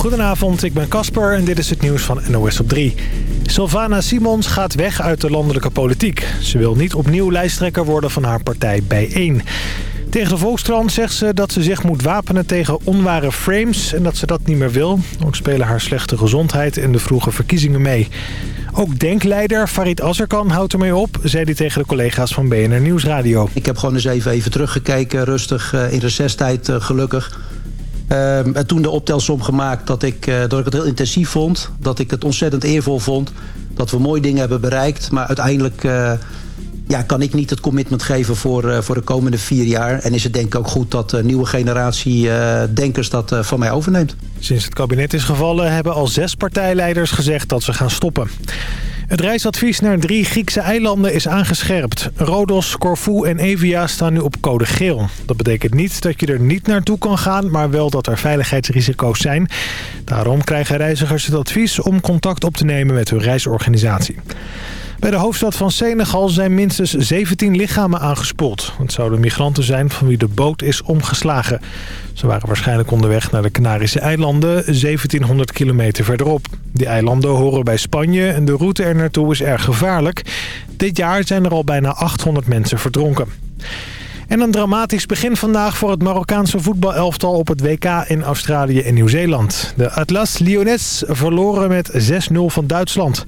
Goedenavond, ik ben Casper en dit is het nieuws van NOS op 3. Sylvana Simons gaat weg uit de landelijke politiek. Ze wil niet opnieuw lijsttrekker worden van haar partij Bijeen. Tegen de Volkskrant zegt ze dat ze zich moet wapenen tegen onware frames... en dat ze dat niet meer wil. Ook spelen haar slechte gezondheid en de vroege verkiezingen mee. Ook denkleider Farid Azarkan houdt ermee op, zei hij tegen de collega's van BNR Nieuwsradio. Ik heb gewoon eens even, even teruggekeken, rustig, uh, in recesstijd uh, gelukkig. Uh, en toen de optelsom gemaakt dat ik, uh, dat ik het heel intensief vond. Dat ik het ontzettend eervol vond. Dat we mooie dingen hebben bereikt. Maar uiteindelijk uh, ja, kan ik niet het commitment geven voor, uh, voor de komende vier jaar. En is het denk ik ook goed dat de nieuwe generatie denkers dat van mij overneemt. Sinds het kabinet is gevallen hebben al zes partijleiders gezegd dat ze gaan stoppen. Het reisadvies naar drie Griekse eilanden is aangescherpt. Rodos, Corfu en Evia staan nu op code geel. Dat betekent niet dat je er niet naartoe kan gaan, maar wel dat er veiligheidsrisico's zijn. Daarom krijgen reizigers het advies om contact op te nemen met hun reisorganisatie. Bij de hoofdstad van Senegal zijn minstens 17 lichamen aangespoeld. Het zouden migranten zijn van wie de boot is omgeslagen. Ze waren waarschijnlijk onderweg naar de Canarische eilanden, 1700 kilometer verderop. Die eilanden horen bij Spanje en de route er naartoe is erg gevaarlijk. Dit jaar zijn er al bijna 800 mensen verdronken. En een dramatisch begin vandaag voor het Marokkaanse voetbalelftal op het WK in Australië en Nieuw-Zeeland. De Atlas Lyonnais verloren met 6-0 van Duitsland.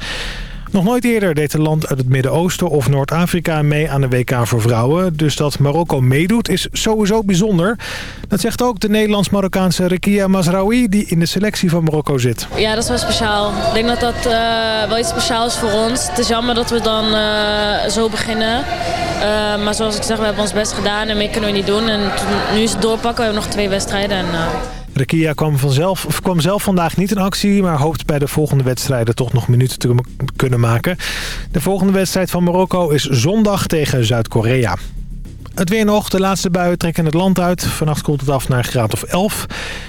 Nog nooit eerder deed een land uit het Midden-Oosten of Noord-Afrika mee aan de WK voor vrouwen. Dus dat Marokko meedoet is sowieso bijzonder. Dat zegt ook de Nederlands-Marokkaanse Rekia Mazraoui die in de selectie van Marokko zit. Ja, dat is wel speciaal. Ik denk dat dat uh, wel iets speciaals is voor ons. Het is jammer dat we dan uh, zo beginnen. Uh, maar zoals ik zeg, we hebben ons best gedaan en meer kunnen we niet doen. En nu is het doorpakken. We hebben nog twee wedstrijden. En, Rekia kwam, vanzelf, kwam zelf vandaag niet in actie... maar hoopt bij de volgende wedstrijden toch nog minuten te kunnen maken. De volgende wedstrijd van Marokko is zondag tegen Zuid-Korea. Het weer nog. De laatste buien trekken het land uit. Vannacht koelt het af naar een graad of 11.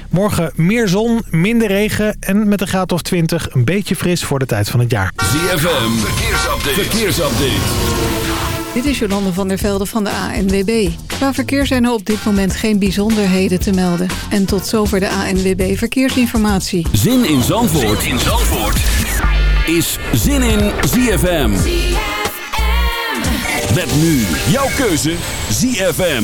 Morgen meer zon, minder regen en met een graad of 20 een beetje fris voor de tijd van het jaar. ZFM, verkeersupdate. verkeersupdate. Dit is Jolande van der Velde van de ANWB. Qua verkeer zijn er op dit moment geen bijzonderheden te melden. En tot zover de ANWB Verkeersinformatie. Zin in Zandvoort, zin in Zandvoort. is Zin in ZFM. ZFM. Met nu jouw keuze ZFM.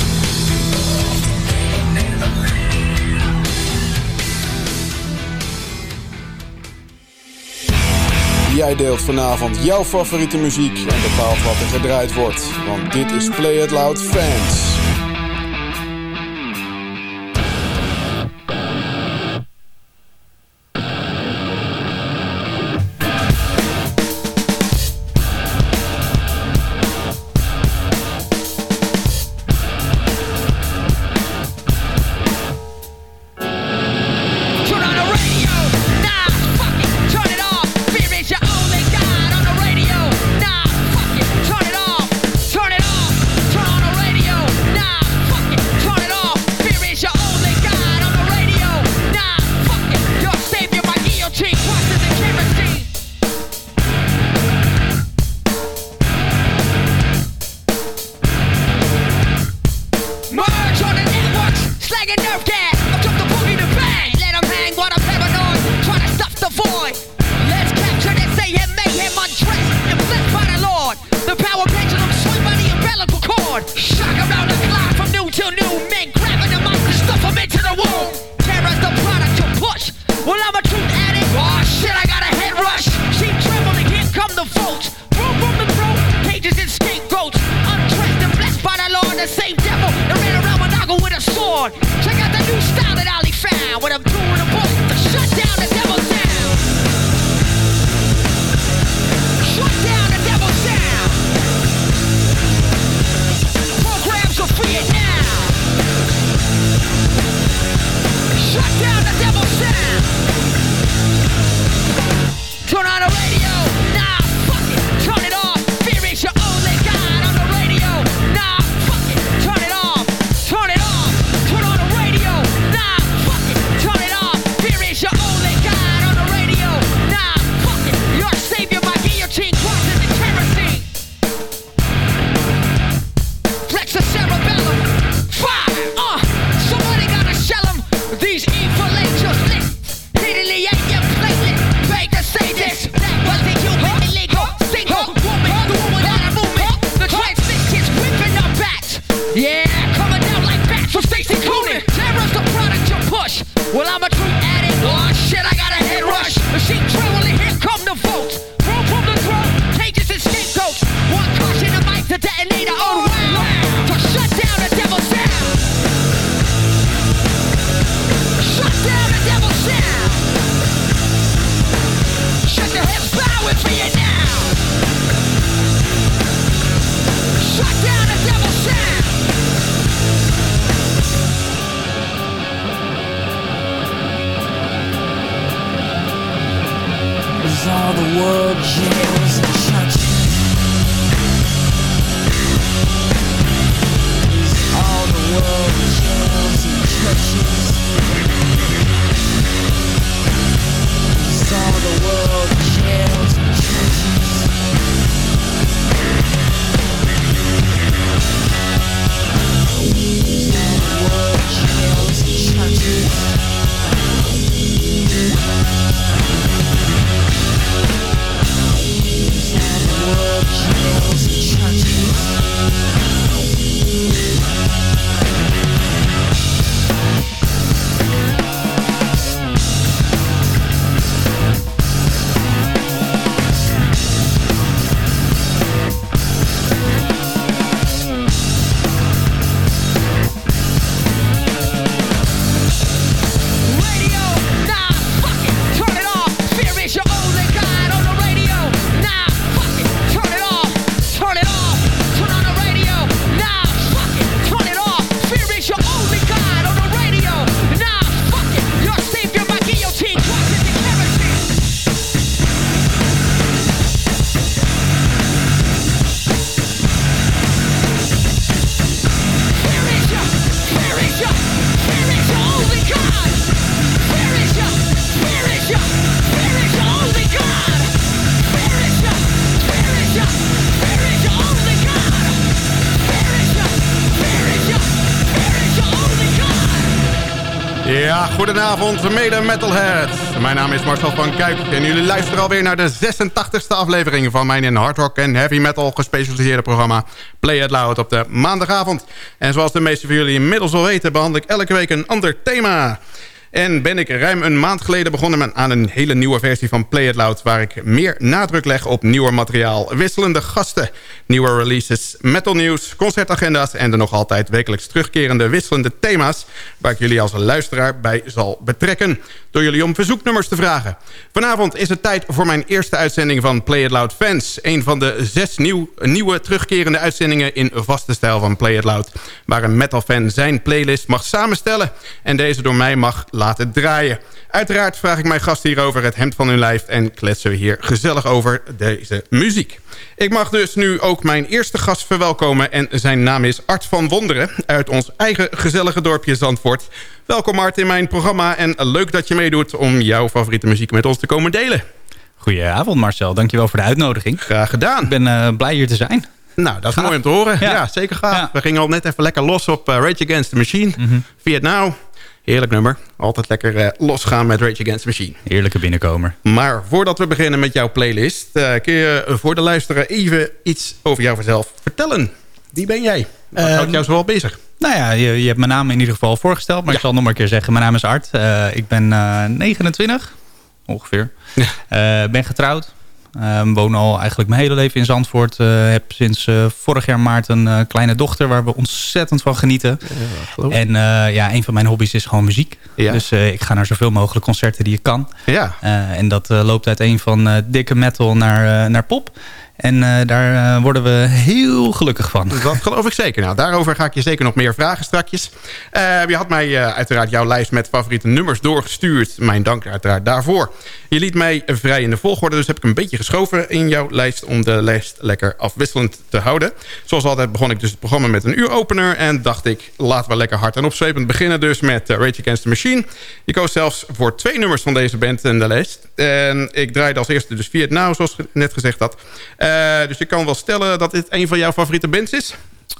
Jij deelt vanavond jouw favoriete muziek en bepaalt wat er gedraaid wordt. Want dit is Play It Loud Fans. Goedenavond, mede metalheads. Mijn naam is Marcel van Kuik en jullie luisteren alweer naar de 86e aflevering van mijn in hard rock en heavy metal gespecialiseerde programma Play It Loud op de maandagavond. En zoals de meeste van jullie inmiddels al weten behandel ik elke week een ander thema. En ben ik ruim een maand geleden begonnen aan een hele nieuwe versie van Play It Loud... waar ik meer nadruk leg op nieuwer materiaal, wisselende gasten... nieuwe releases, metal nieuws, concertagenda's... en de nog altijd wekelijks terugkerende wisselende thema's... waar ik jullie als luisteraar bij zal betrekken... door jullie om verzoeknummers te vragen. Vanavond is het tijd voor mijn eerste uitzending van Play It Loud Fans. Een van de zes nieuw, nieuwe terugkerende uitzendingen in vaste stijl van Play It Loud... waar een metalfan zijn playlist mag samenstellen... en deze door mij mag laten draaien. Uiteraard vraag ik mijn gasten hierover het hemd van hun lijf... en kletsen we hier gezellig over deze muziek. Ik mag dus nu ook mijn eerste gast verwelkomen... en zijn naam is Art van Wonderen... uit ons eigen gezellige dorpje Zandvoort. Welkom Art in mijn programma en leuk dat je meedoet... om jouw favoriete muziek met ons te komen delen. Goedenavond Marcel, dankjewel voor de uitnodiging. Graag gedaan. Ik ben eh, blij hier te zijn. Nou, dat is Gaaf. mooi om te horen. Ja, Ja. zeker gaaf. Ja. We gingen al net even lekker los op eh, Rage Against the Machine. Mhm. Vietnam. Heerlijk nummer. Altijd lekker eh, losgaan met Rage Against the Machine. Heerlijke binnenkomer. Maar voordat we beginnen met jouw playlist... eh, kun je voor de luisteraar even iets over jou zelf vertellen. Wie ben jij? Wat Ehm, houdt jou zoal bezig? Nou ja, je, je hebt mijn naam in ieder geval voorgesteld. Maar ik zal nog maar een keer zeggen. Mijn naam is Art. Eh, ik ben eh, 29, ongeveer. Eh, ben getrouwd. Ehm woon al eigenlijk mijn hele leven in Zandvoort. Eh, heb sinds eh, vorig jaar maart een eh, kleine dochter waar we ontzettend van genieten. en ja, een van mijn hobby's is gewoon muziek. Ja. Dus ik ga naar zoveel mogelijk concerten die ik kan. Ja. En dat loopt uiteen van eh, dikke metal naar, naar pop. En eh, daar eh, worden we heel gelukkig van. Dat geloof ik zeker. Nou, daarover ga ik je zeker nog meer vragen strakjes. Eh, je had mij uiteraard jouw lijst met favoriete nummers doorgestuurd. Mijn dank uiteraard daarvoor. Je liet mij vrij in de volgorde, dus heb ik een beetje geschoven in jouw lijst... om de lijst lekker afwisselend te houden. Zoals altijd begon ik dus het programma met een uuropener... en dacht ik, laten we lekker hard en opzwepend beginnen... dus met Rage Against the Machine. Je koos zelfs voor twee nummers van deze band in de lijst. En ik draaide als eerste dus Vietnam, zoals ik net gezegd had. Eh, dus je kan wel stellen dat dit een van jouw favoriete bands is...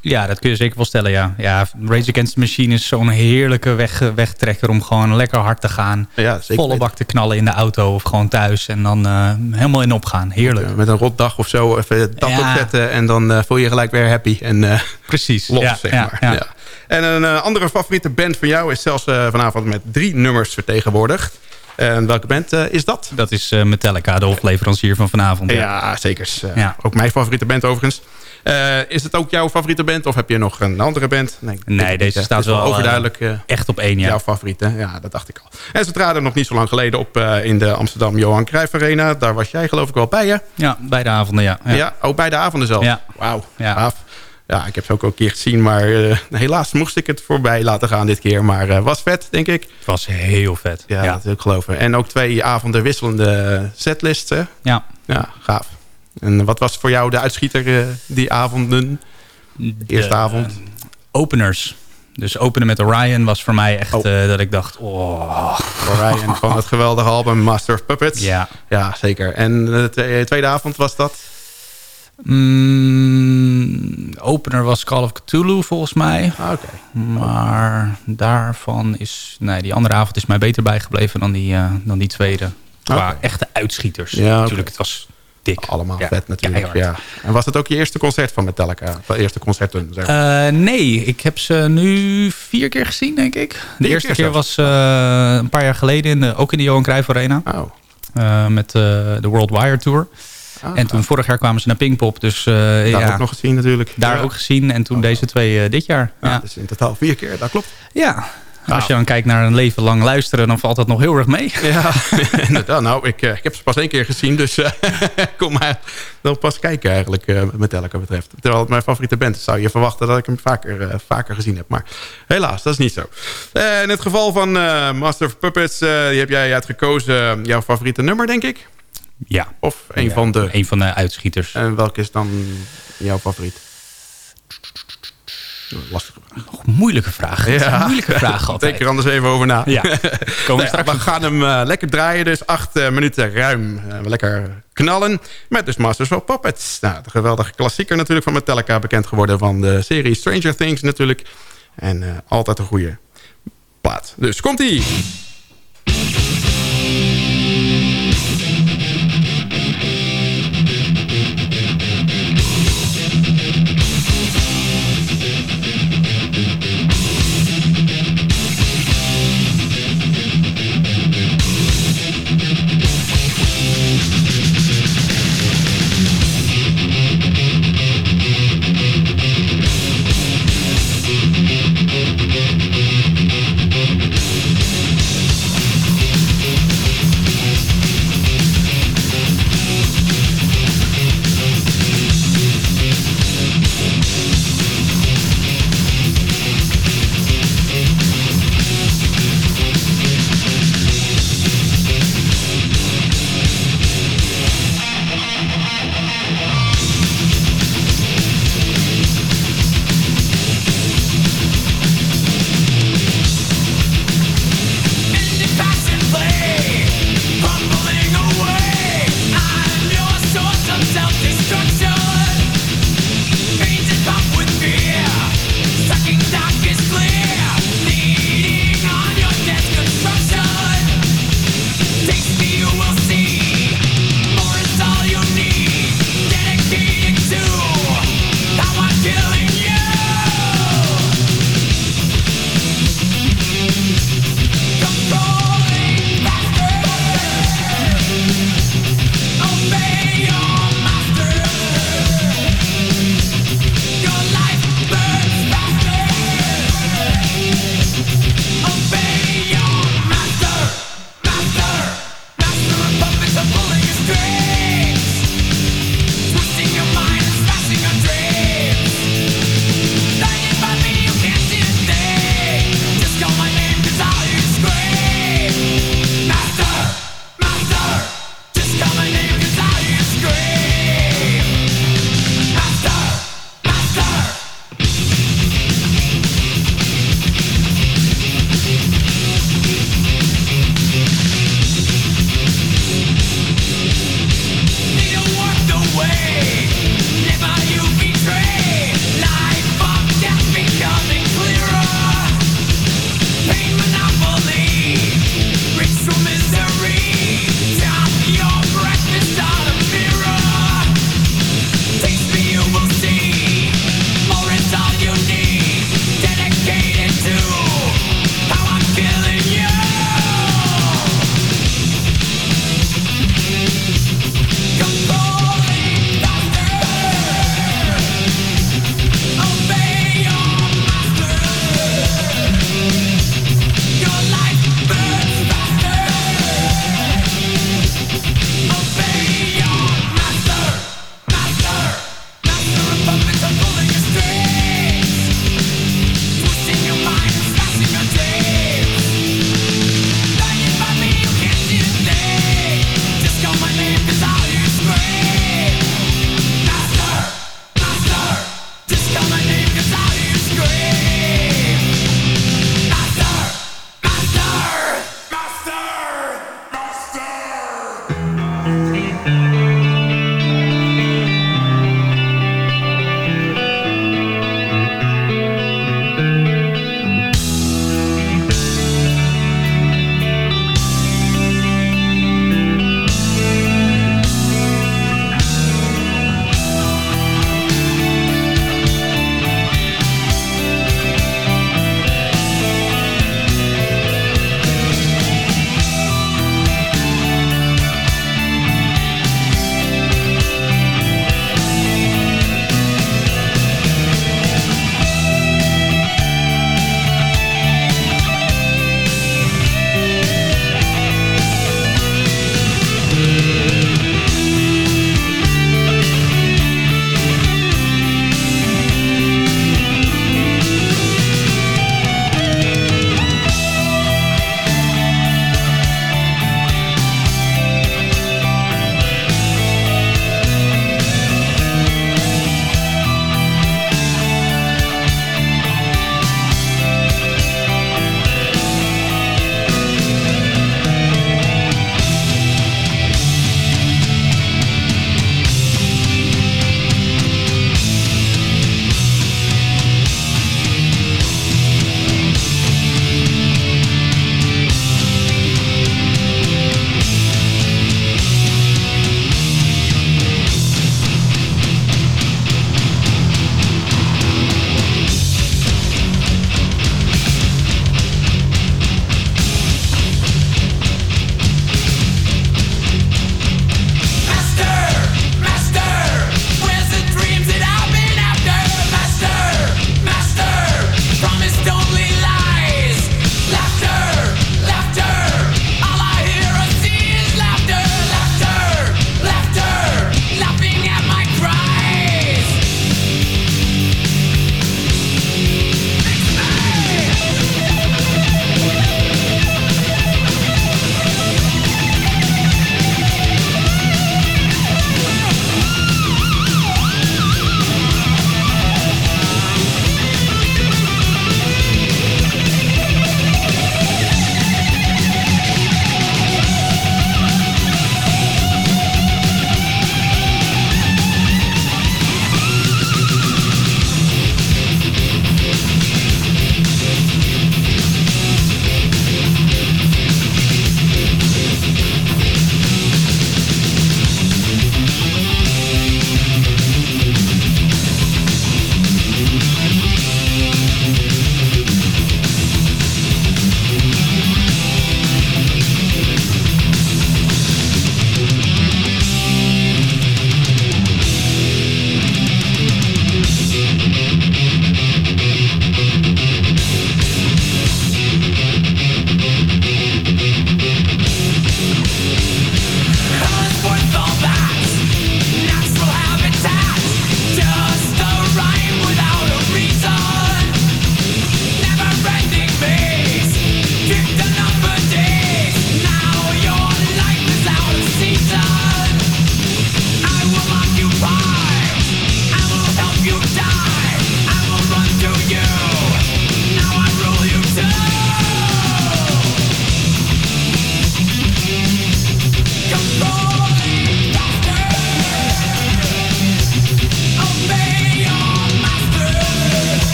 Ja, dat kun je zeker wel stellen, ja. ja Rage Against the Machine is zo'n heerlijke weg, wegtrekker... om gewoon lekker hard te gaan. Ja, zeker Volle bak te knallen in de auto of gewoon thuis. En dan eh, helemaal in opgaan. Heerlijk. Ja, met een rotdag of zo even het dak Ja. opzetten... en dan eh, voel je je gelijk weer happy en Precies. los, ja, zeg ja, maar. ja. Ja. En een andere favoriete band van jou is zelfs vanavond met drie nummers vertegenwoordigd. En welke band eh, is dat? Dat is eh, Metallica, de hoofdleverancier van vanavond. Ja, zeker. Eh, Ja. Ook mijn favoriete band overigens. Is het ook jouw favoriete band of heb je nog een andere band? Nee, Nee, deze niet, staat wel, overduidelijk. Echt op één, ja. Jouw favoriete, ja, dat dacht ik al. En ze traden nog niet zo lang geleden op in de Amsterdam Johan Cruijff Arena. Daar was jij geloof ik wel bij, hè? Ja, beide avonden, ja. Ja, ook bij de avonden zelf. Ja. Wauw, Ja. gaaf. Ja, ik heb ze ook al een keer gezien, maar eh, helaas moest ik het voorbij laten gaan dit keer. Maar eh, was vet, denk ik. Het was heel vet. Ja, Ja, dat wil ik geloven. En ook twee avonden wisselende setlists, hè? ja. Ja, gaaf. En wat was voor jou de uitschieter eh, die avonden? De eerste avond? openers. Dus openen met Orion was voor mij echt Oh. dat ik dacht... Oh, Orion van het geweldige album Master of Puppets. ja. Ja, zeker. En de tweede avond was dat? Mm, opener was Call of Cthulhu volgens mij. Ah, Oké. Maar daarvan is... Nee, die andere avond is mij beter bijgebleven dan die, eh, dan die tweede. Qua echte uitschieters. Ja. Natuurlijk, het was dik. Allemaal Ja, vet natuurlijk. Ja. En was het ook je eerste concert van Metallica? De eerste concerten? Zeg. Eh, nee, ik heb ze nu vier keer gezien, denk ik. De Vier eerste keer keer was eh, een paar jaar geleden, in de, ook in de Johan Cruijff Arena. oh. eh, met eh, de World Wire Tour. Ah, en toen vorig jaar kwamen ze naar Pinkpop. Dus eh, Daar ja, ook nog gezien natuurlijk. daar ook gezien. En toen deze twee eh, dit jaar. Ja, Ja, Dus in totaal vier keer, dat klopt. ja. Als je dan kijkt naar een leven lang luisteren, dan valt dat nog heel erg mee. Ja, inderdaad. Nou, ik, eh, ik heb ze pas één keer gezien, dus kom maar dan pas kijken eigenlijk eh, met Metallica betreft. Terwijl het mijn favoriete band is, zou je verwachten dat ik hem vaker, vaker gezien heb. Maar helaas, dat is niet zo. In het geval van Master of Puppets, die heb jij uitgekozen. jouw favoriete nummer, denk ik? Ja. Of een Ja, van de... Een van de uitschieters. En welke is dan jouw favoriet? Lastige vraag. Moeilijke vraag. Zijn moeilijke vragen altijd. Denk er anders even over na. Ja, komen we Nou ja, straks we gaan hem eh, lekker draaien. Dus acht eh, minuten ruim. eh, lekker knallen. Met dus Masters of Puppets. Nou, de geweldige klassieker natuurlijk van Metallica. Bekend geworden van de serie Stranger Things natuurlijk. En altijd een goede plaat. Dus komt-ie.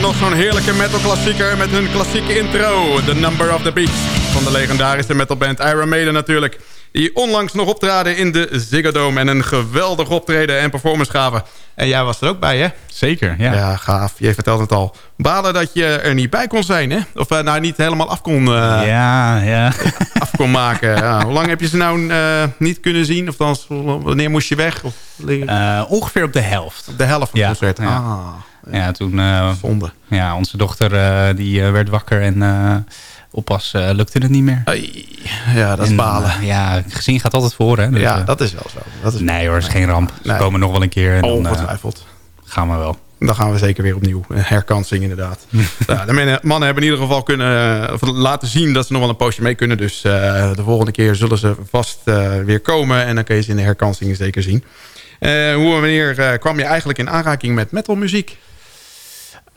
nog zo'n heerlijke metal klassieker met hun klassieke intro. The Number of the Beast van de legendarische metalband Iron Maiden natuurlijk. Die onlangs nog optraden in de Ziggo Dome en een geweldig optreden en performance gaven. En jij was er ook bij hè? Zeker, ja. Ja, gaaf. Je vertelt het al. Balen dat je er niet bij kon zijn hè? Of eh, nou niet helemaal af kon... Uh, ja, ja. Af kon maken. Ja. Hoe lang heb je ze nou eh, niet kunnen zien? Of dan, wanneer moest je weg? Ongeveer op de helft. De helft van het concert, ja. Ah ja, toen... Zonde. Ja, onze dochter die werd wakker en oppas uh, lukte het niet meer. Ja, dat is balen. Uh, ja, gezien gaat altijd voor. Hè, dus, ja, dat is wel zo. Dat is nee hoor, is geen ramp. Ze nee. komen nog wel een keer. En Ongetwijfeld. Dan, uh, gaan we wel. Dan gaan we zeker weer opnieuw. Herkansing inderdaad. ja, de mannen hebben in ieder geval kunnen laten zien dat ze nog wel een poosje mee kunnen. Dus de volgende keer zullen ze vast weer komen. En dan kun je ze in de herkansing zeker zien. hoe en wanneer kwam je eigenlijk in aanraking met metalmuziek?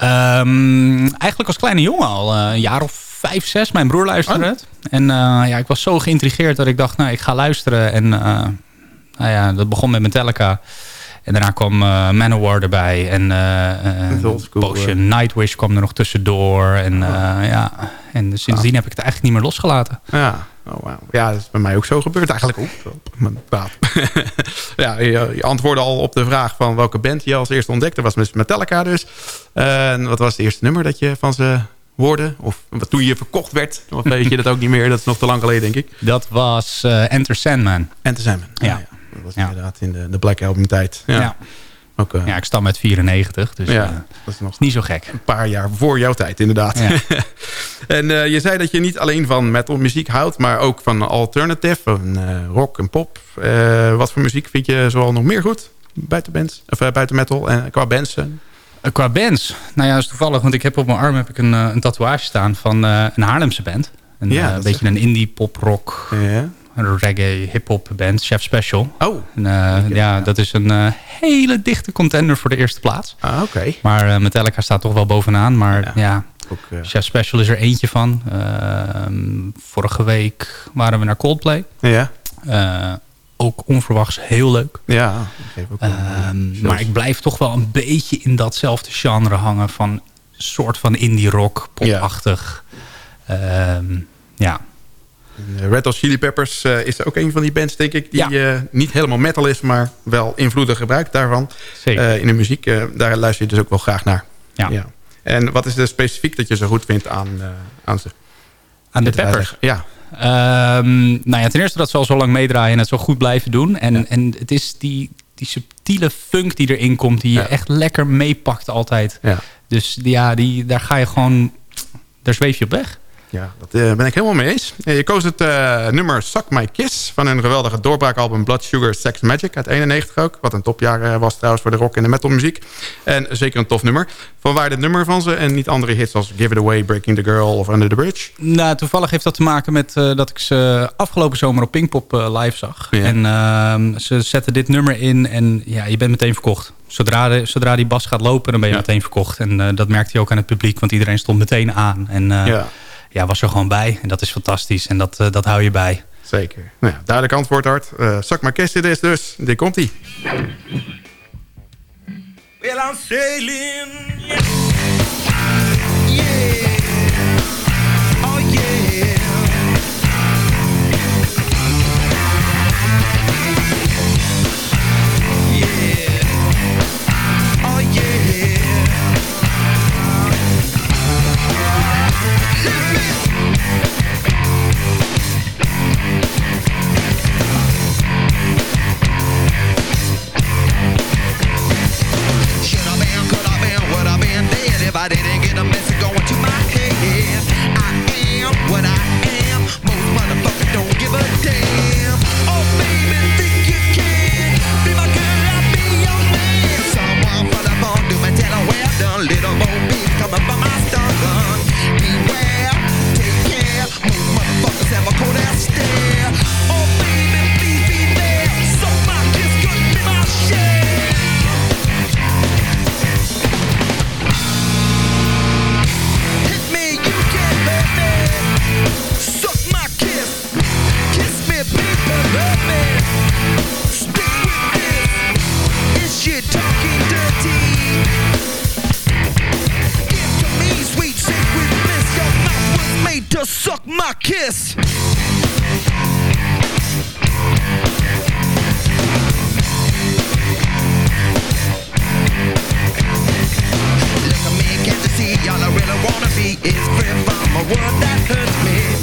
Um, eigenlijk als kleine jongen al. een jaar of vijf, zes. Mijn broer luisterde het. En uh, ja, ik was zo geïntrigeerd dat ik dacht, nou, ik ga luisteren. En uh, nou ja, dat begon met Metallica. En daarna kwam uh, Manowar erbij. En uh, Potion Nightwish kwam er nog tussendoor. En, uh, ja. en sindsdien heb ik het eigenlijk niet meer losgelaten. Ja, oh, wow. ja dat is bij mij ook zo gebeurd eigenlijk ook. Op mijn praat. ja, je, je antwoordde al op de vraag van welke band je als eerste ontdekte. was met Metallica dus. en wat was het eerste nummer dat je van ze hoorde? Of toen je verkocht werd? Of weet je dat ook niet meer? Dat is nog te lang geleden, denk ik. Dat was uh, Enter Sandman. Enter Sandman. Ja. ja. Dat was ja. inderdaad in de, de Black Album tijd. Ja. ja. Ja, ik stam uit 94, dus ja, uh, dat is nog niet zo gek. Een paar jaar voor jouw tijd, inderdaad. Ja. en uh, je zei dat je niet alleen van metal muziek houdt, maar ook van alternative, van rock en pop. wat voor muziek vind je zoal nog meer goed? Buiten, bands, of, buiten metal en qua bands? Qua bands? Nou ja, dat is toevallig, want ik heb op mijn arm heb ik een, een tatoeage staan van een Haarlemse band. Een, ja, een beetje een indie pop rock, ja. Een reggae hip hop band, Chef Special. Oh. En, ja, ja, dat is een hele dichte contender voor de eerste plaats. Ah, oké. Okay. Maar Metallica staat toch wel bovenaan. Maar ja, ja ook, Chef Special is er eentje van. vorige week waren we naar Coldplay. Ja ook onverwachts heel leuk. Ja, ook um, maar ik blijf toch wel een beetje in datzelfde genre hangen van soort van indie rock, popachtig. Ja. Um, ja. Red Hot Chili Peppers uh, is ook een van die bands, denk ik, die ja. uh, niet helemaal metal is, maar wel invloeden gebruikt daarvan. In de muziek, daar luister je dus ook wel graag naar. Ja. ja. En wat is er specifiek dat je zo goed vindt aan, aan ze? Aan de Peppers? Ja. Um, nou ja, ten eerste dat ze al zo lang meedraaien en het zo goed blijven doen. En, ja. en het is die, die subtiele funk die erin komt, die je echt lekker meepakt altijd. Ja. Dus ja, die, daar ga je gewoon, daar zweef je op weg. Ja, dat uh, ben ik helemaal mee eens. Je koos het uh, nummer Suck My Kiss van hun geweldige doorbraakalbum Blood Sugar Sex Magic uit 91 ook. Wat een topjaar was trouwens voor de rock en de metal muziek. En zeker een tof nummer. Vanwaar dit nummer van ze en niet andere hits als Give It Away, Breaking the Girl of Under the Bridge? Nou, toevallig heeft dat te maken met dat ik ze afgelopen zomer op Pinkpop live zag. Ja. En ehm, ze zetten dit nummer in en ja, je bent meteen verkocht. Zodra, de, zodra die bas gaat lopen, dan ben je Ja. meteen verkocht. En dat merkte je ook aan het publiek, want iedereen stond meteen aan. En ja. Ja, was er gewoon bij. En dat is fantastisch. En dat, uh, dat hou je bij. Zeker. Nou ja, duidelijk antwoord, Hart. Uh, Zak maar kist dit is dus. Dit komt ie. Well, I'm sailing. Yeah. Oh. Yeah. I didn't get a message going to my head. I am what I am. Most motherfuckers don't give a damn. Oh, baby, think you can be my girl? I'll be your man. Someone little boy. Girl, suck my kiss. Look at me, can't you see? All I really wanna be is free from a world that hurts me.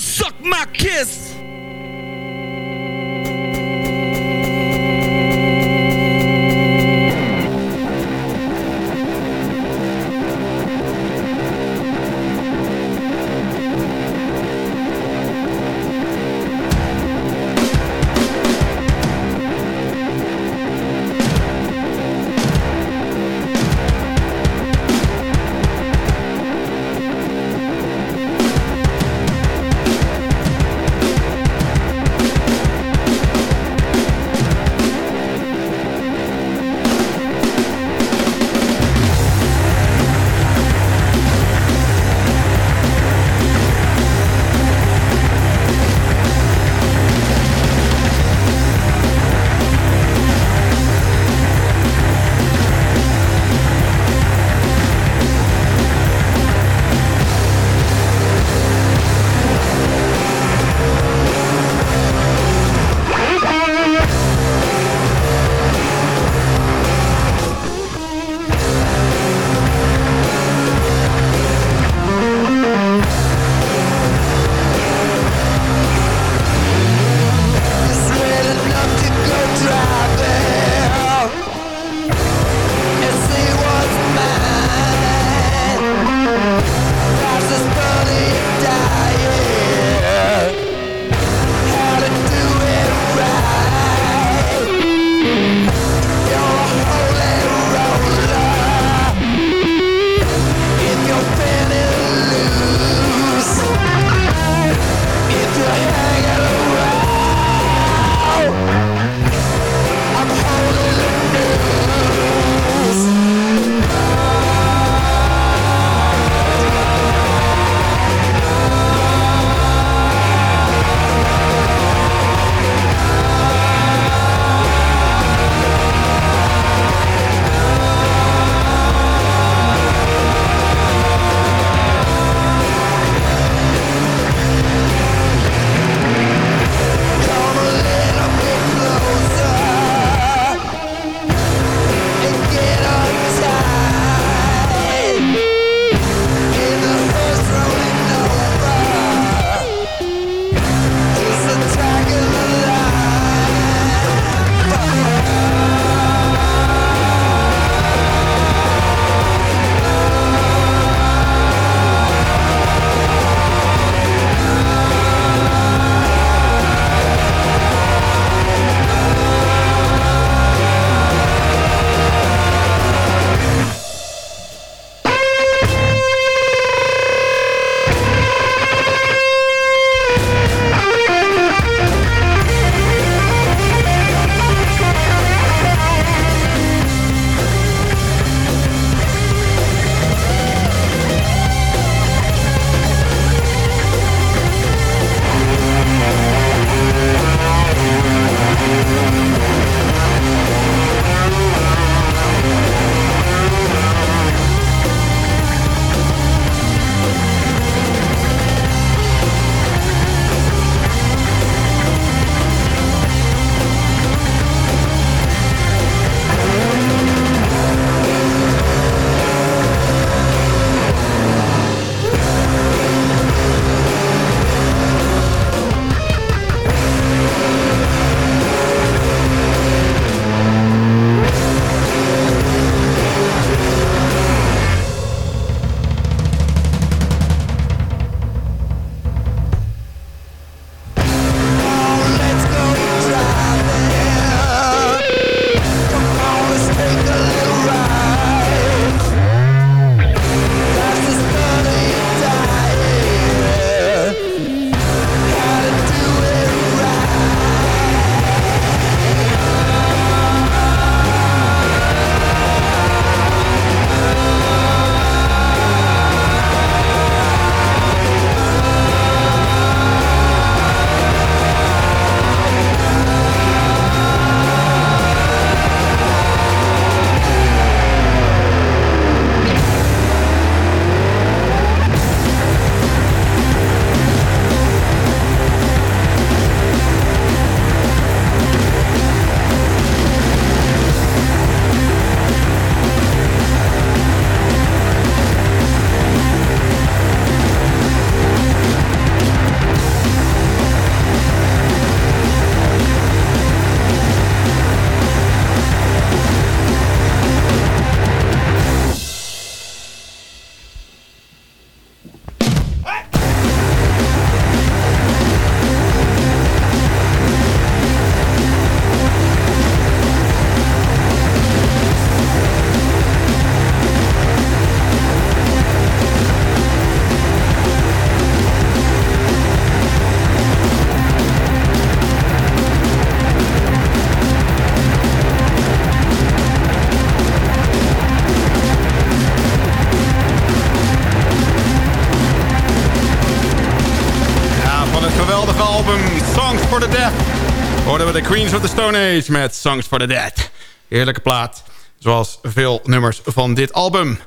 suck my kiss. We de Queens of the Stone Age met Songs for the Dead. Heerlijke plaat. Zoals veel nummers van dit album.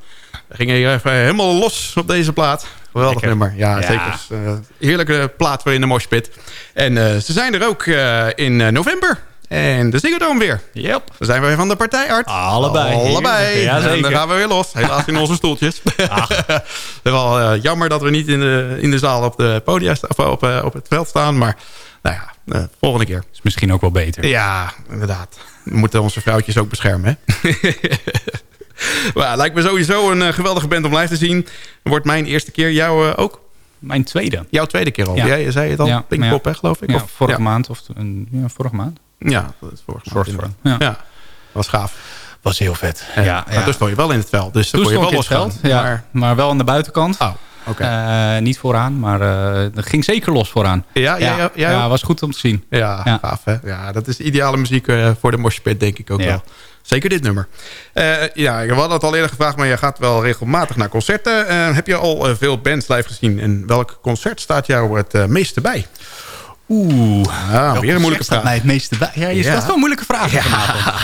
We gingen hier even helemaal los op deze plaat. Geweldig Lekker. nummer. Ja, Ja. zeker. Eh, heerlijke plaat voor in de moshpit. En eh, ze zijn er ook eh, in november. En de Ziggo Dome weer. Yep. We zijn weer van de partij, Art. Allebei. Allebei. Ja, en zeker. dan gaan we weer los. Helaas in onze stoeltjes. Is wel jammer dat we niet in de, in de zaal op, de podia sta- of op, op het veld staan. Maar nou ja, eh, volgende keer. Is misschien ook wel beter. Ja, inderdaad. We moeten onze vrouwtjes ook beschermen. Hè? maar lijkt me sowieso een eh, geweldige band om live te zien. Wordt mijn eerste keer. Jou eh, ook? Mijn tweede. Jouw tweede keer al. Ja. Jij zei het al. Ja, Pinkpop, ja. hè, geloof ik? Ja, Of- vorige ja. maand. Of een, ja, vorige maand. Ja, dat is vorige Soort maand. van. Ja. Ja. was gaaf. Was heel vet. Ja, Ja, Maar ja. toen stond je wel in het veld. Dus dan Toen kon je wel ik in het losgaan. veld, ja, Maar, maar wel aan de buitenkant. oh, Eh, niet vooraan, maar eh dat ging zeker los vooraan. Ja, jij ja, ook? was goed om te zien. Ja, Ja. gaaf hè. Ja, dat is ideale muziek eh, voor de moshpit, denk ik ook Ja. wel. Zeker dit nummer. Eh, ja, we hadden het al eerder gevraagd, maar je gaat wel regelmatig naar concerten. Eh, heb je al eh, veel bands live gezien? En welk concert staat jou het eh, meeste bij? Oeh, Ah, weer een moeilijke vraag. mij het meeste bij? Ja, je Ja. stelt wel moeilijke vragen vanavond.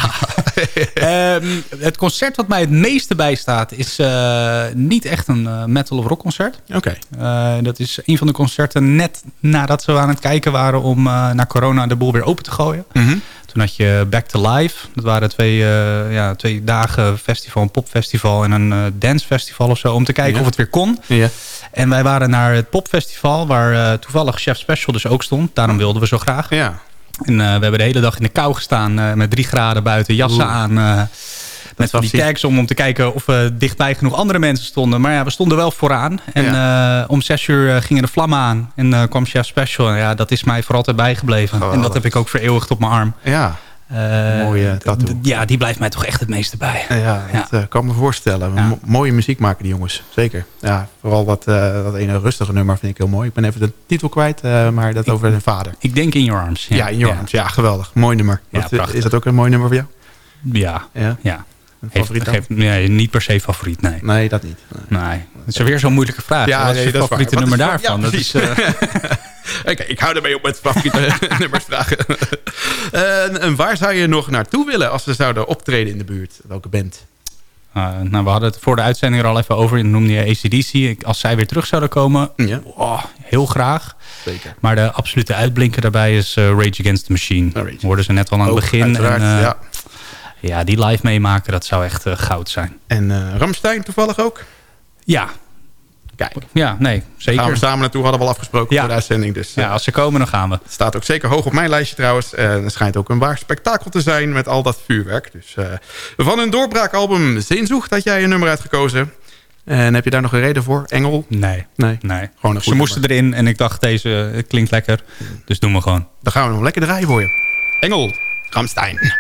Ehm, het concert wat mij het meeste bijstaat is eh, niet echt een eh, metal of rock concert. Oké. Eh, dat is een van de concerten net nadat we aan het kijken waren om na corona de boel weer open te gooien. Mhm. Toen had je Back to Life. Dat waren twee, ja, twee dagen festival, een popfestival en een dancefestival of zo. Om te kijken Ja. of het weer kon. Ja. En wij waren naar het popfestival waar toevallig Chef Special dus ook stond. Daarom wilden we zo graag. Ja. En eh, we hebben de hele dag in de kou gestaan eh, met drie graden buiten, jassen Oeh. aan. eh, met van die tags om, om te kijken of we dichtbij genoeg andere mensen stonden. Maar ja, we stonden wel vooraan. En om zes uur gingen de vlammen aan. En kwam Chef Special. En ja, dat is mij voor altijd bijgebleven. En dat heb ik ook vereeuwigd op mijn arm. Ja. Eh, Mooie tattoo. d- Ja, die blijft mij toch echt het meeste bij. Ja, dat eh, kan me voorstellen. Mooie muziek maken die jongens, zeker. Ja, vooral dat, eh, dat ene rustige nummer vind ik heel mooi. Ik ben even de titel kwijt, maar dat over zijn vader. Ik denk In Your Arms. Ja, in Your Arms. Ja, geweldig. Mooi nummer. Ja, Dat, prachtig. is dat ook een mooi nummer voor jou? Ja, Ja. Heeft, favoriet dan? geeft, nee, niet per se favoriet, nee. Nee, dat niet. Nee. Nee, het is weer zo'n moeilijke vraag. Ja, Wat is nee, je is favoriete nummer is- daarvan? ja, dat is. eh, Oké, ik hou ermee op met favoriete nummers vragen. en, en waar zou je nog naartoe willen als ze zouden optreden in de buurt? Welke band? Uh, nou, we hadden het voor de uitzending er al even over. Je noemde je ACDC. Ik- Als zij weer terug zouden komen, Ja. oh, heel graag. Zeker. Maar de absolute uitblinker daarbij is eh, Rage Against the Machine. Rage. Hoorden ze net al aan het begin. en, eh, ja. ja, die live meemaken, dat zou echt eh, goud zijn. En eh Ramstein toevallig ook? Ja, Kijk, ja nee, zeker. gaan we samen naartoe, hadden we al afgesproken Ja. voor de uitzending. Dus eh, Ja, als ze komen, dan gaan we. het staat ook zeker hoog op mijn lijstje trouwens. En het schijnt ook een waar spektakel te zijn met al dat vuurwerk. Dus eh, van hun doorbraakalbum Zinzoeg had jij een nummer uitgekozen. En heb je daar nog een reden voor? Engel? Nee, Nee. nee. Gewoon een Ze moesten erin en ik dacht, deze eh, klinkt lekker. Dus doen we gewoon. Dan gaan we hem lekker draaien voor je. Engel, Ramstein.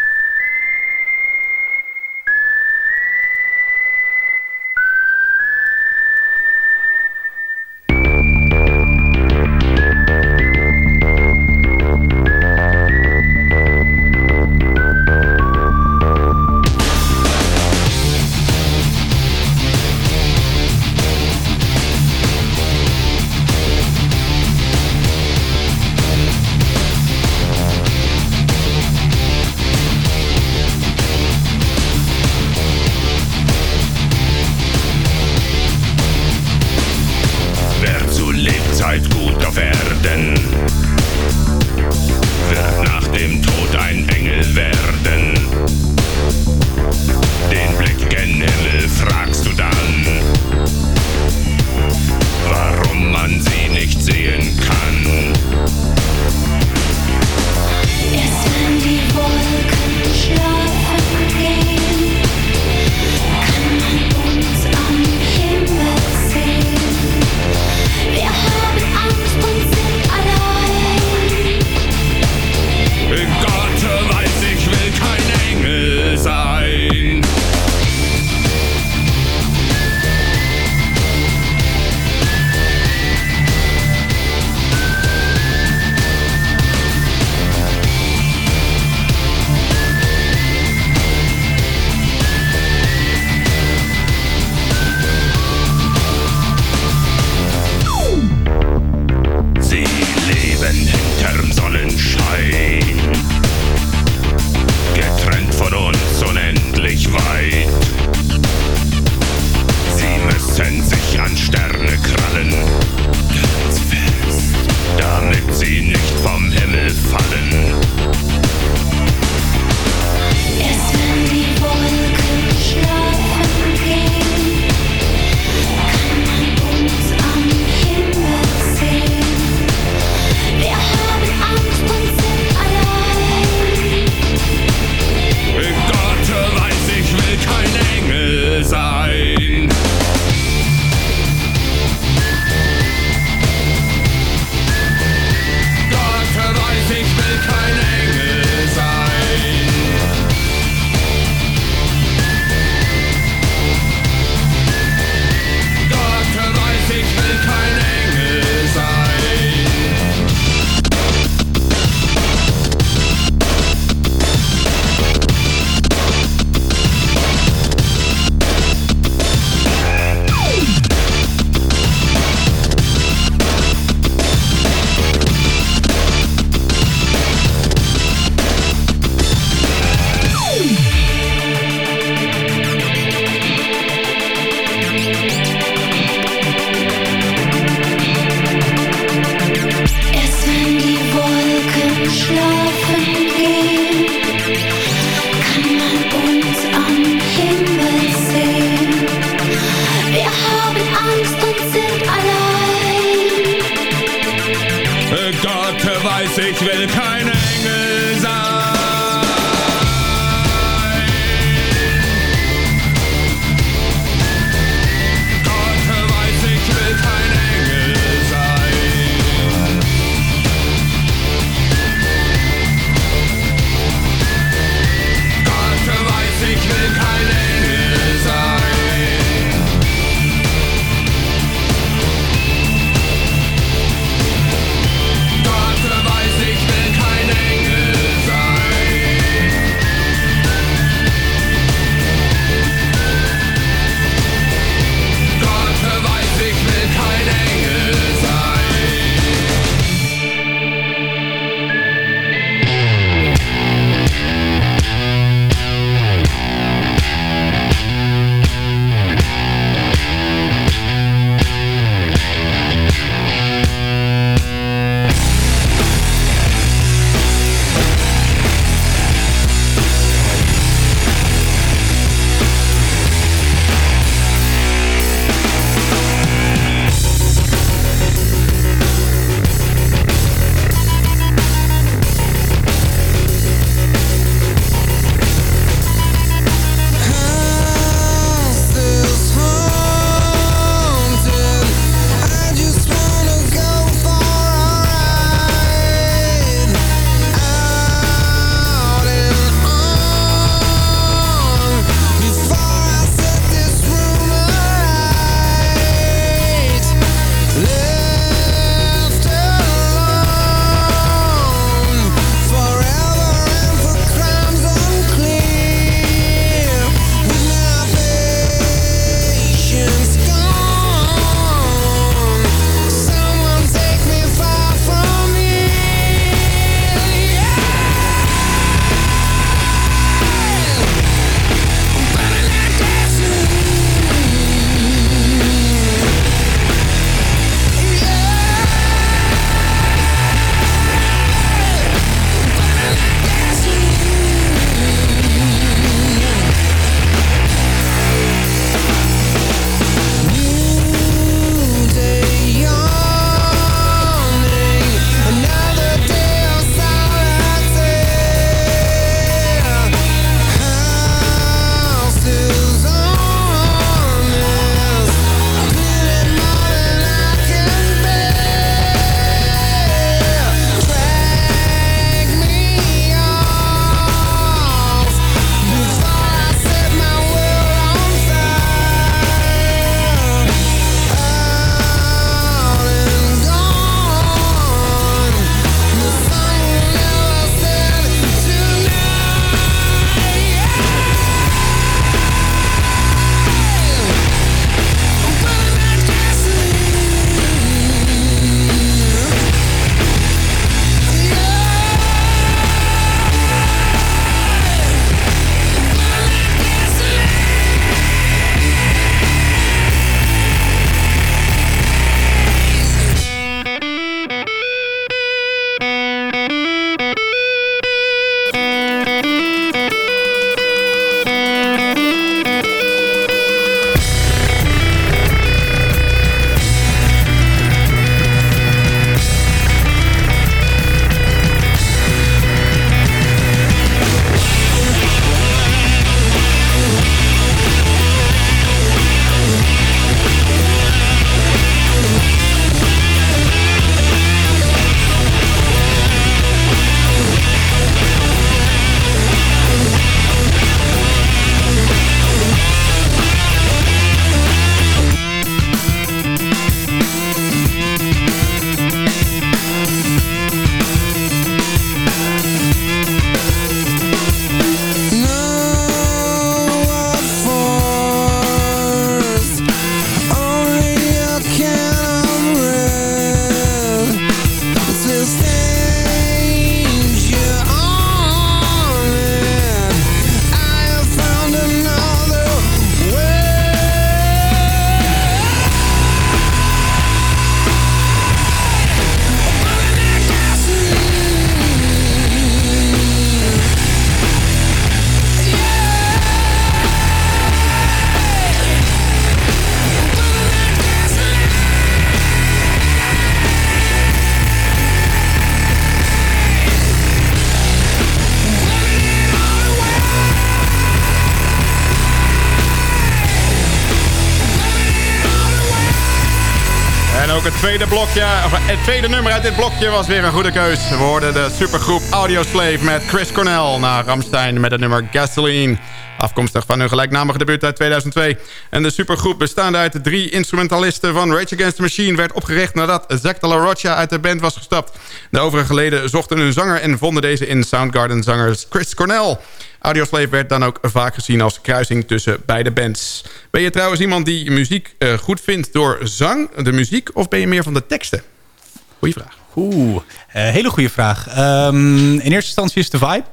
Blokje, of het tweede nummer uit dit blokje was weer een goede keus. We hoorden de supergroep Audioslave met Chris Cornell naar Ramstein met het nummer Gasoline. Afkomstig van hun gelijknamige debuut uit 2002. En de supergroep bestaande uit drie instrumentalisten van Rage Against the Machine... werd opgericht nadat Zack de la Rocha uit de band was gestapt. De overige leden zochten hun zanger en vonden deze in Soundgarden-zanger Chris Cornell. Audioslave werd dan ook vaak gezien als kruising tussen beide bands. Ben je trouwens iemand die muziek eh, goed vindt door zang, de muziek... of ben je meer van de teksten? Goeie vraag. Oeh, eh, hele goede vraag. Ehm, in eerste instantie is de vibe.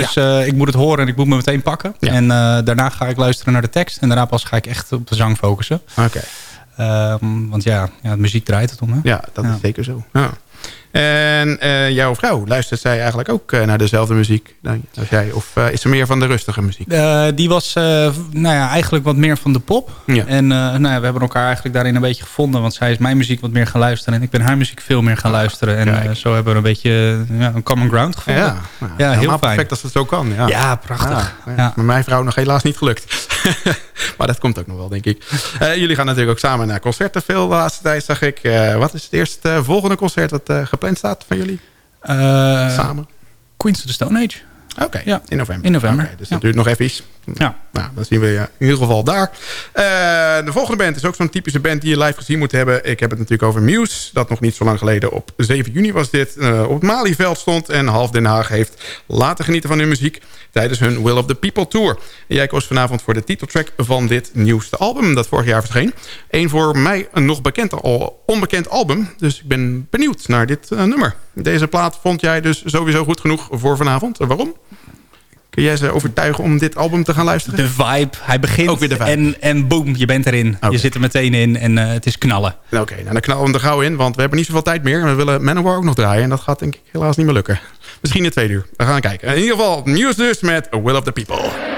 Dus eh, ik moet het horen en ik moet me meteen pakken. En eh, daarna ga ik luisteren naar de tekst. En daarna pas ga ik echt op de zang focussen. Oké. Ehm, want ja, ja, de muziek draait het om. Hè? Ja, dat is zeker zo. Ja. En eh, jouw vrouw, luistert zij eigenlijk ook eh, naar dezelfde muziek dan als jij? Of eh, is ze meer van de rustige muziek? Die was nou ja, eigenlijk wat meer van de pop. Ja. En nou ja, we hebben elkaar eigenlijk daarin een beetje gevonden. Want zij is mijn muziek wat meer gaan luisteren. En ik ben haar muziek veel meer gaan luisteren. En zo hebben we een beetje ja, een common ground gevonden. Ja, nou, ja heel fijn. perfect als het zo kan. Ja, Ja, prachtig. Ja, Ja. Met mijn vrouw nog helaas niet gelukt. maar dat komt ook nog wel, denk ik. Jullie gaan natuurlijk ook samen naar concerten veel de laatste tijd, zag ik. Wat is het eerste volgende concert dat eh, gepland staat van jullie? Eh, Samen? Queens of the Stone Age. Oké, Ja. in november. In november, dus ja. dat duurt nog even iets. Ja. Nou, dan zien we je in ieder geval daar. Eh, de volgende band is ook zo'n typische band die je live gezien moet hebben. Ik heb het natuurlijk over Muse. Dat nog niet zo lang geleden op 7 juni was dit. eh, op het Malieveld stond. En half Den Haag heeft laten genieten van hun muziek. Tijdens hun Will of the People Tour. En jij koos vanavond voor de titeltrack van dit nieuwste album. Dat vorig jaar verscheen. Eén voor mij een nog bekend, al, onbekend album. Dus ik ben benieuwd naar dit eh, nummer. Deze plaat vond jij dus sowieso goed genoeg voor vanavond. Waarom? Kun jij ze overtuigen om dit album te gaan luisteren? De vibe. Hij begint Ook weer de vibe. en, en boom, je bent erin. Je zit er meteen in en eh, het is knallen. Oké, nou dan knallen we hem er gauw in, want we hebben niet zoveel tijd meer. En we willen Manowar ook nog draaien en dat gaat denk ik helaas niet meer lukken. Misschien in twee uur. We gaan kijken. In ieder geval, nieuws dus met Will of the People.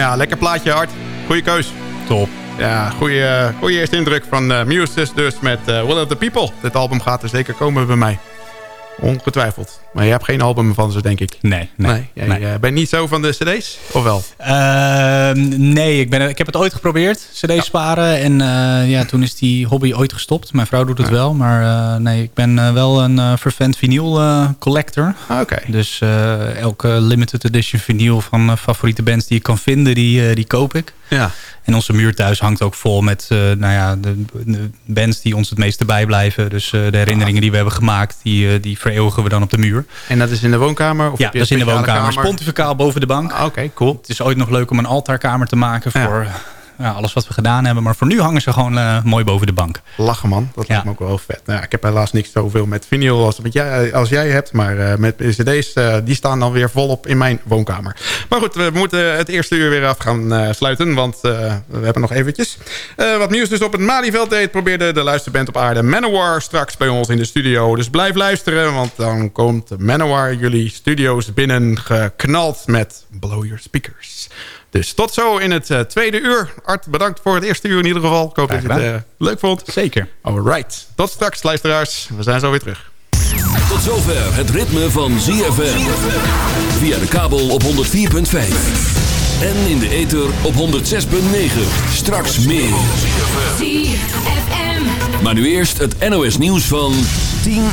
Ja, lekker plaatje, Art. Goeie keus. Top. Ja, goede, eerste indruk van uh, Muse dus met uh, Will of the People. Dit album gaat er zeker komen bij mij. Ongetwijfeld. Maar je hebt geen album van ze, denk ik. Nee. nee, nee, jij, nee. uh, bent niet zo van de cd's, of wel? Uh, nee, ik, ben, ik heb het ooit geprobeerd, cd's ja. sparen. En uh, ja, toen is die hobby ooit gestopt. Mijn vrouw doet het ja. wel. Maar uh, nee, ik ben wel een vervent vinyl collector. Ah, Oké. Okay. Dus elke limited edition vinyl van favoriete bands die ik kan vinden, die, die koop ik. Ja. En onze muur thuis hangt ook vol met nou ja, de, de, bands die ons het meeste bijblijven. Dus de herinneringen die we hebben gemaakt, die, die vereeuwigen we dan op de muur. En dat is in de woonkamer? Of ja, dat is in de woonkamer. Kamer? Pontificaal boven de bank. Oké, okay, cool. Het is ooit nog leuk om een altaarkamer te maken voor ja. Ja, alles wat we gedaan hebben. Maar voor nu hangen ze gewoon uh, mooi boven de bank. Lachen man, dat lijkt me ook wel vet. Nou, ik heb helaas niks zoveel met vinyl als, met jij, als jij hebt. Maar uh, met cd's, uh, die staan dan weer volop in mijn woonkamer. Maar goed, we moeten het eerste uur weer af gaan sluiten. Want we hebben nog eventjes. wat nieuws dus op het Malieveld deed... probeerde de luisterband op aarde Manowar straks bij ons in de studio. Dus blijf luisteren, want dan komt Manowar jullie studio's binnen geknald met Blow Your Speakers. Dus tot zo in het uh, tweede uur. Art, bedankt voor het eerste uur in ieder geval. Ik hoop dat je het uh, leuk vond. Zeker. Alright. Tot straks, luisteraars. We zijn zo weer terug. Tot zover het ritme van ZFM. Via de kabel op 104.5. En in de ether op 106.9. Straks meer. ZFM. Maar nu eerst het NOS nieuws van 10 uur.